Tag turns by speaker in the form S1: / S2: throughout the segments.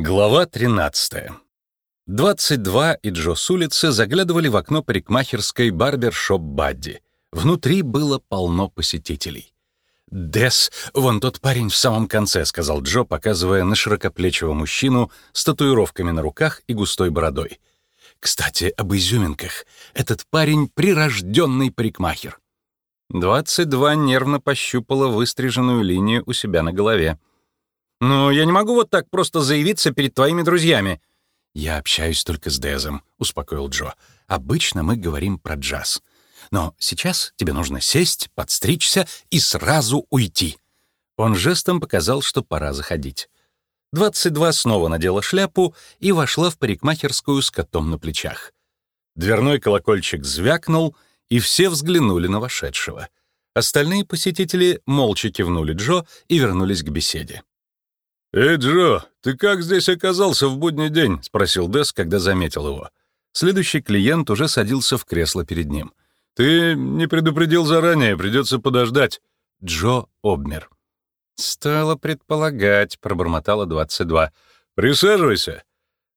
S1: Глава 13. 22 и Джо с улицы заглядывали в окно парикмахерской барбершоп Бадди. Внутри было полно посетителей. «Дес, вон тот парень в самом конце», — сказал Джо, показывая на широкоплечего мужчину с татуировками на руках и густой бородой. «Кстати, об изюминках. Этот парень — прирожденный парикмахер». 22 нервно пощупала выстриженную линию у себя на голове. «Ну, я не могу вот так просто заявиться перед твоими друзьями». «Я общаюсь только с Дезом», — успокоил Джо. «Обычно мы говорим про джаз. Но сейчас тебе нужно сесть, подстричься и сразу уйти». Он жестом показал, что пора заходить. 22 снова надела шляпу и вошла в парикмахерскую с котом на плечах. Дверной колокольчик звякнул, и все взглянули на вошедшего. Остальные посетители молча кивнули Джо и вернулись к беседе.
S2: «Эй, Джо, ты как здесь оказался в будний день?» — спросил Дес, когда заметил его.
S1: Следующий клиент уже садился в кресло перед ним.
S2: «Ты не предупредил заранее, придется подождать».
S1: Джо обмер. «Стоило предполагать», — пробормотала 22.
S2: «Присаживайся».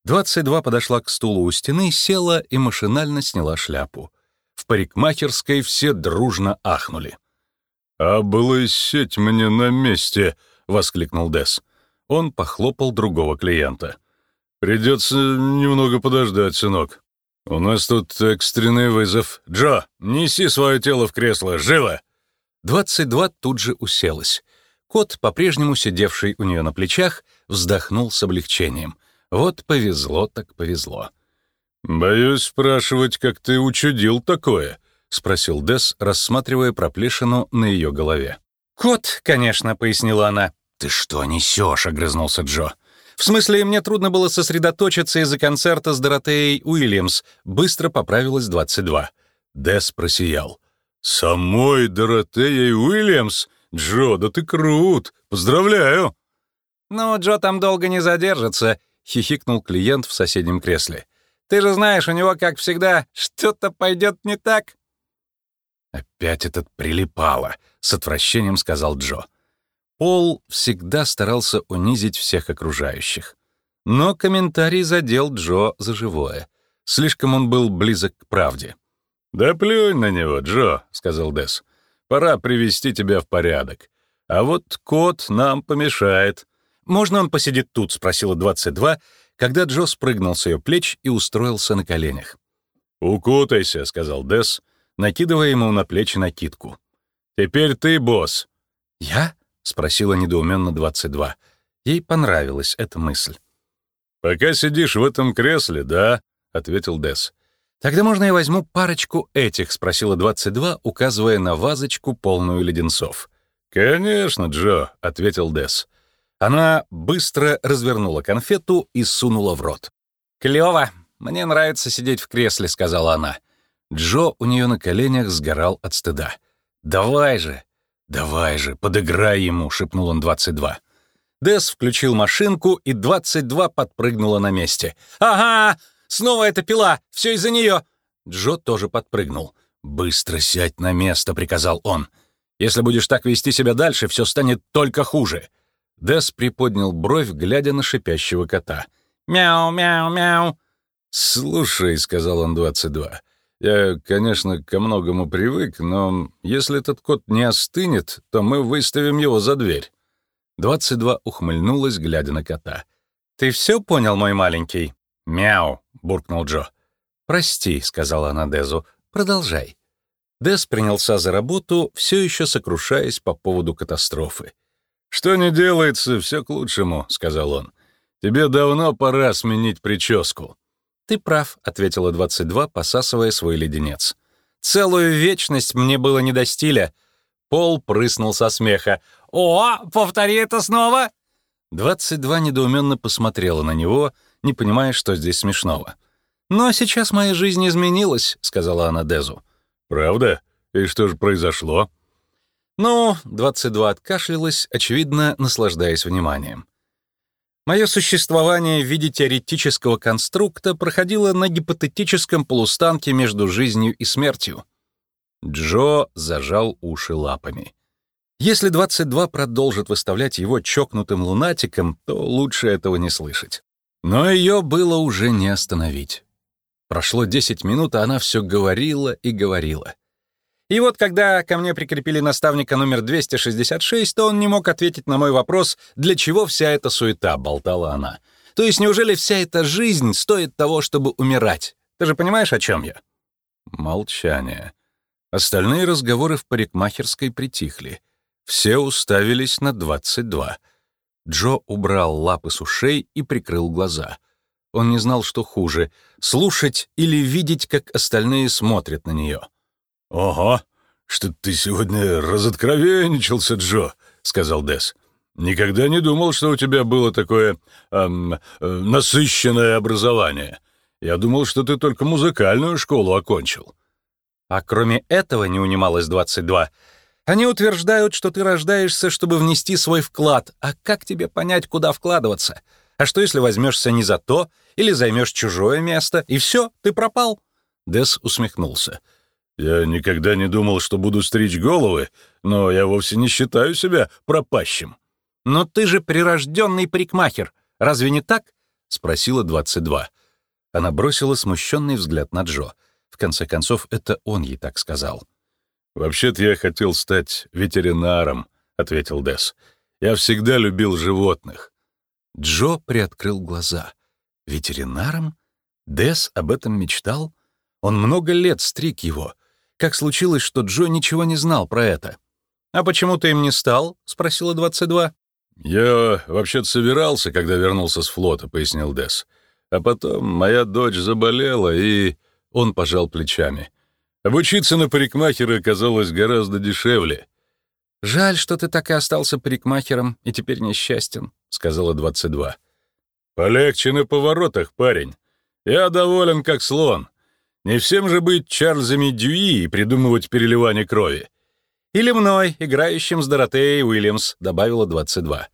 S1: 22 подошла к стулу у стены, села и машинально сняла шляпу. В парикмахерской все дружно ахнули.
S2: «А было сеть мне на месте!» — воскликнул Дес. Он похлопал другого клиента. «Придется немного подождать, сынок. У нас тут экстренный вызов. Джо, неси свое тело в кресло, живо!»
S1: 22 тут же уселась. Кот, по-прежнему сидевший у нее на плечах, вздохнул с облегчением. Вот повезло так повезло.
S2: «Боюсь спрашивать, как ты учудил такое?» — спросил Дес, рассматривая проплешину на ее голове.
S1: «Кот, конечно», — пояснила она.
S3: «Ты что несешь?» — огрызнулся Джо.
S1: «В смысле, мне трудно было сосредоточиться из-за концерта с Доротеей Уильямс. Быстро поправилась 22».
S2: Дэс просиял. «Самой Доротеей Уильямс? Джо, да ты крут! Поздравляю!»
S1: «Ну, Джо там долго не задержится», — хихикнул клиент в соседнем кресле. «Ты же знаешь, у него, как всегда, что-то пойдет не так».
S3: «Опять этот прилипало», — с отвращением сказал Джо.
S1: Пол всегда старался унизить всех окружающих. Но комментарий задел Джо за живое. Слишком он был близок к правде.
S2: «Да плюнь на него, Джо», — сказал Дес. «Пора привести тебя в порядок. А вот кот нам помешает».
S1: «Можно он посидит тут?» — спросила 22, когда Джо спрыгнул с ее плеч и устроился на коленях.
S2: «Укутайся», — сказал Дес, накидывая ему на плечи накидку. «Теперь ты босс».
S1: «Я?» — спросила недоуменно 22. Ей понравилась эта мысль.
S2: «Пока сидишь в этом кресле, да?» — ответил Дес.
S1: «Тогда можно я возьму парочку этих?» — спросила 22, указывая на вазочку, полную леденцов.
S2: «Конечно, Джо», — ответил Дес.
S1: Она быстро развернула конфету и сунула в рот. «Клёво! Мне нравится сидеть в кресле», — сказала она. Джо у нее на коленях сгорал от стыда. «Давай же! «Давай же, подыграй ему», — шепнул он 22. Дес включил машинку, и 22 подпрыгнула на месте. «Ага! Снова эта пила! Все из-за нее!» Джо тоже подпрыгнул. «Быстро сядь на место», — приказал он. «Если будешь так вести себя дальше, все станет только хуже». Дес приподнял бровь, глядя на шипящего кота. «Мяу, мяу, мяу».
S2: «Слушай», — сказал он 22, я, конечно, ко многому привык, но если этот кот не остынет, то мы выставим его за дверь».
S1: 22 ухмыльнулась, глядя на кота. «Ты все понял, мой маленький?» «Мяу», — буркнул Джо. «Прости», — сказала она Дезу. «Продолжай». Дез принялся за работу, все еще сокрушаясь по поводу катастрофы.
S2: «Что не делается, все к лучшему», — сказал он. «Тебе давно пора сменить прическу».
S1: «Ты прав», — ответила 22, посасывая свой леденец. «Целую вечность мне было не до стиля». Пол прыснул со смеха. «О, повтори это снова!» 22 недоуменно посмотрела на него, не понимая, что здесь смешного. «Но сейчас моя жизнь изменилась», — сказала она Дезу.
S2: «Правда? И что же произошло?»
S1: «Ну...» — 22 откашлялась, очевидно, наслаждаясь вниманием. Мое существование в виде теоретического конструкта проходило на гипотетическом полустанке между жизнью и смертью. Джо зажал уши лапами. Если 22 продолжит выставлять его чокнутым лунатиком, то лучше этого не слышать. Но ее было уже не остановить. Прошло 10 минут, а она все говорила и говорила. И вот когда ко мне прикрепили наставника номер 266, то он не мог ответить на мой вопрос, для чего вся эта суета, болтала она. То есть неужели вся эта жизнь стоит того, чтобы умирать? Ты же понимаешь, о чем я? Молчание. Остальные разговоры в парикмахерской притихли. Все уставились на 22. Джо убрал лапы с ушей и прикрыл глаза. Он не знал, что хуже — слушать или видеть, как остальные смотрят на нее.
S2: «Ого, что ты сегодня разоткровенничался, Джо», — сказал Десс. «Никогда не думал, что у тебя было такое эм, насыщенное образование. Я думал, что ты только музыкальную школу окончил».
S1: А кроме этого не унималось 22. Они утверждают, что ты рождаешься, чтобы внести свой вклад. А как тебе понять, куда вкладываться? А что, если возьмешься не за то, или займешь чужое место, и все, ты пропал?» Дес усмехнулся.
S2: «Я никогда не думал, что буду стричь головы, но я вовсе не считаю себя пропащим».
S1: «Но ты же прирожденный парикмахер, разве не так?» — спросила 22. Она бросила смущенный взгляд на Джо. В конце концов, это он ей так сказал.
S2: «Вообще-то я хотел стать ветеринаром», — ответил Дес. «Я всегда любил животных».
S1: Джо приоткрыл глаза. «Ветеринаром? Дес об этом мечтал? Он много лет стриг его. Как случилось, что Джо ничего не знал про это?» «А почему ты им не стал?» — спросила 22.
S2: «Я вообще-то собирался, когда вернулся с флота», — пояснил Дес. «А потом моя дочь заболела, и...» Он пожал плечами. Обучиться на парикмахера оказалось гораздо дешевле.
S1: «Жаль, что ты так и остался парикмахером и теперь несчастен», — сказала 22.
S2: «Полегче на поворотах, парень. Я доволен, как слон. Не всем же быть Чарльзами Дьюи и придумывать переливание крови».
S1: «Или мной, играющим с Доротеей Уильямс», — добавила 22.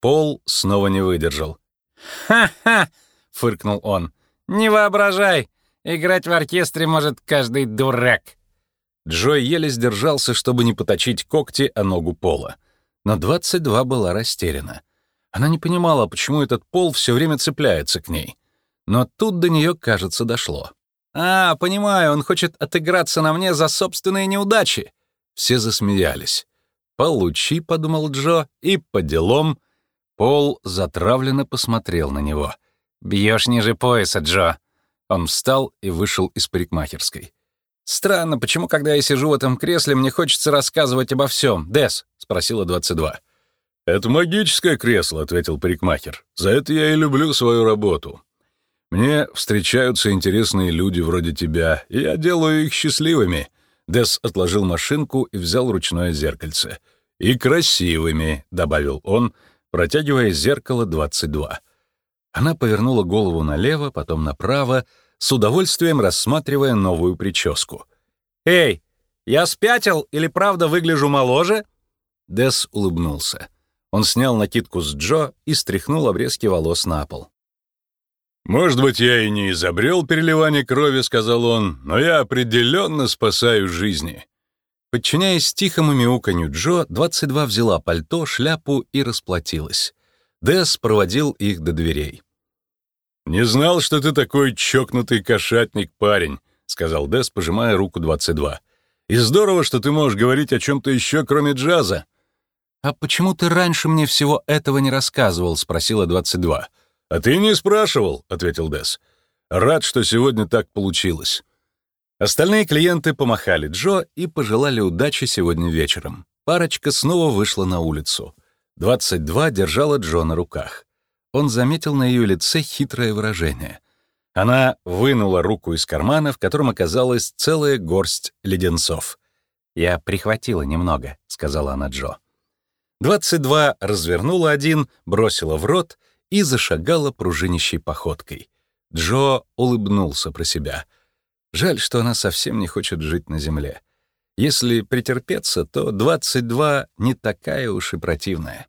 S1: Пол снова не выдержал. «Ха-ха!» — фыркнул он. «Не воображай! Играть в оркестре может каждый дурак». Джо еле сдержался, чтобы не поточить когти о ногу Пола. Но 22 была растеряна. Она не понимала, почему этот Пол все время цепляется к ней. Но тут до нее, кажется, дошло. «А, понимаю, он хочет отыграться на мне за собственные неудачи». Все засмеялись. «Получи», — подумал Джо, — «и по делам». Пол затравленно посмотрел на него. «Бьешь ниже пояса, Джо. Он встал и вышел из парикмахерской. «Странно, почему, когда я сижу в этом кресле, мне хочется рассказывать обо всем, Дес?» — спросила 22.
S2: «Это магическое кресло», — ответил парикмахер. «За это я и люблю свою работу. Мне встречаются интересные люди вроде тебя, и я делаю их счастливыми». Дес отложил машинку и взял ручное зеркальце. «И красивыми», — добавил он, протягивая зеркало 22. Она повернула голову налево, потом направо, с удовольствием рассматривая новую прическу.
S1: «Эй, я спятил или правда выгляжу моложе?»
S3: Дес улыбнулся. Он снял накидку с Джо и стряхнул обрезки волос на пол.
S2: «Может быть, я и не изобрел переливание крови», — сказал он, «но я определенно спасаю жизни».
S3: Подчиняясь тихому мяуканью Джо, 22 взяла пальто, шляпу и расплатилась. Дес проводил их до дверей.
S2: «Не знал, что ты такой чокнутый кошатник парень», — сказал Дес, пожимая руку 22. «И здорово, что ты можешь говорить о чем-то еще, кроме джаза».
S3: «А почему ты раньше мне всего этого не рассказывал?» — спросила 22.
S2: «А ты не спрашивал», — ответил Дес. «Рад, что сегодня так получилось».
S3: Остальные клиенты помахали Джо и пожелали удачи сегодня вечером. Парочка снова вышла на улицу. 22 держала Джо на руках. Он заметил на ее лице хитрое выражение. Она вынула руку из кармана, в котором оказалась целая горсть леденцов. «Я прихватила немного», — сказала она Джо. 22 развернула один, бросила в рот и зашагала пружинищей походкой. Джо улыбнулся про себя. Жаль, что она совсем не хочет жить на земле. Если претерпеться, то 22 не такая уж и противная.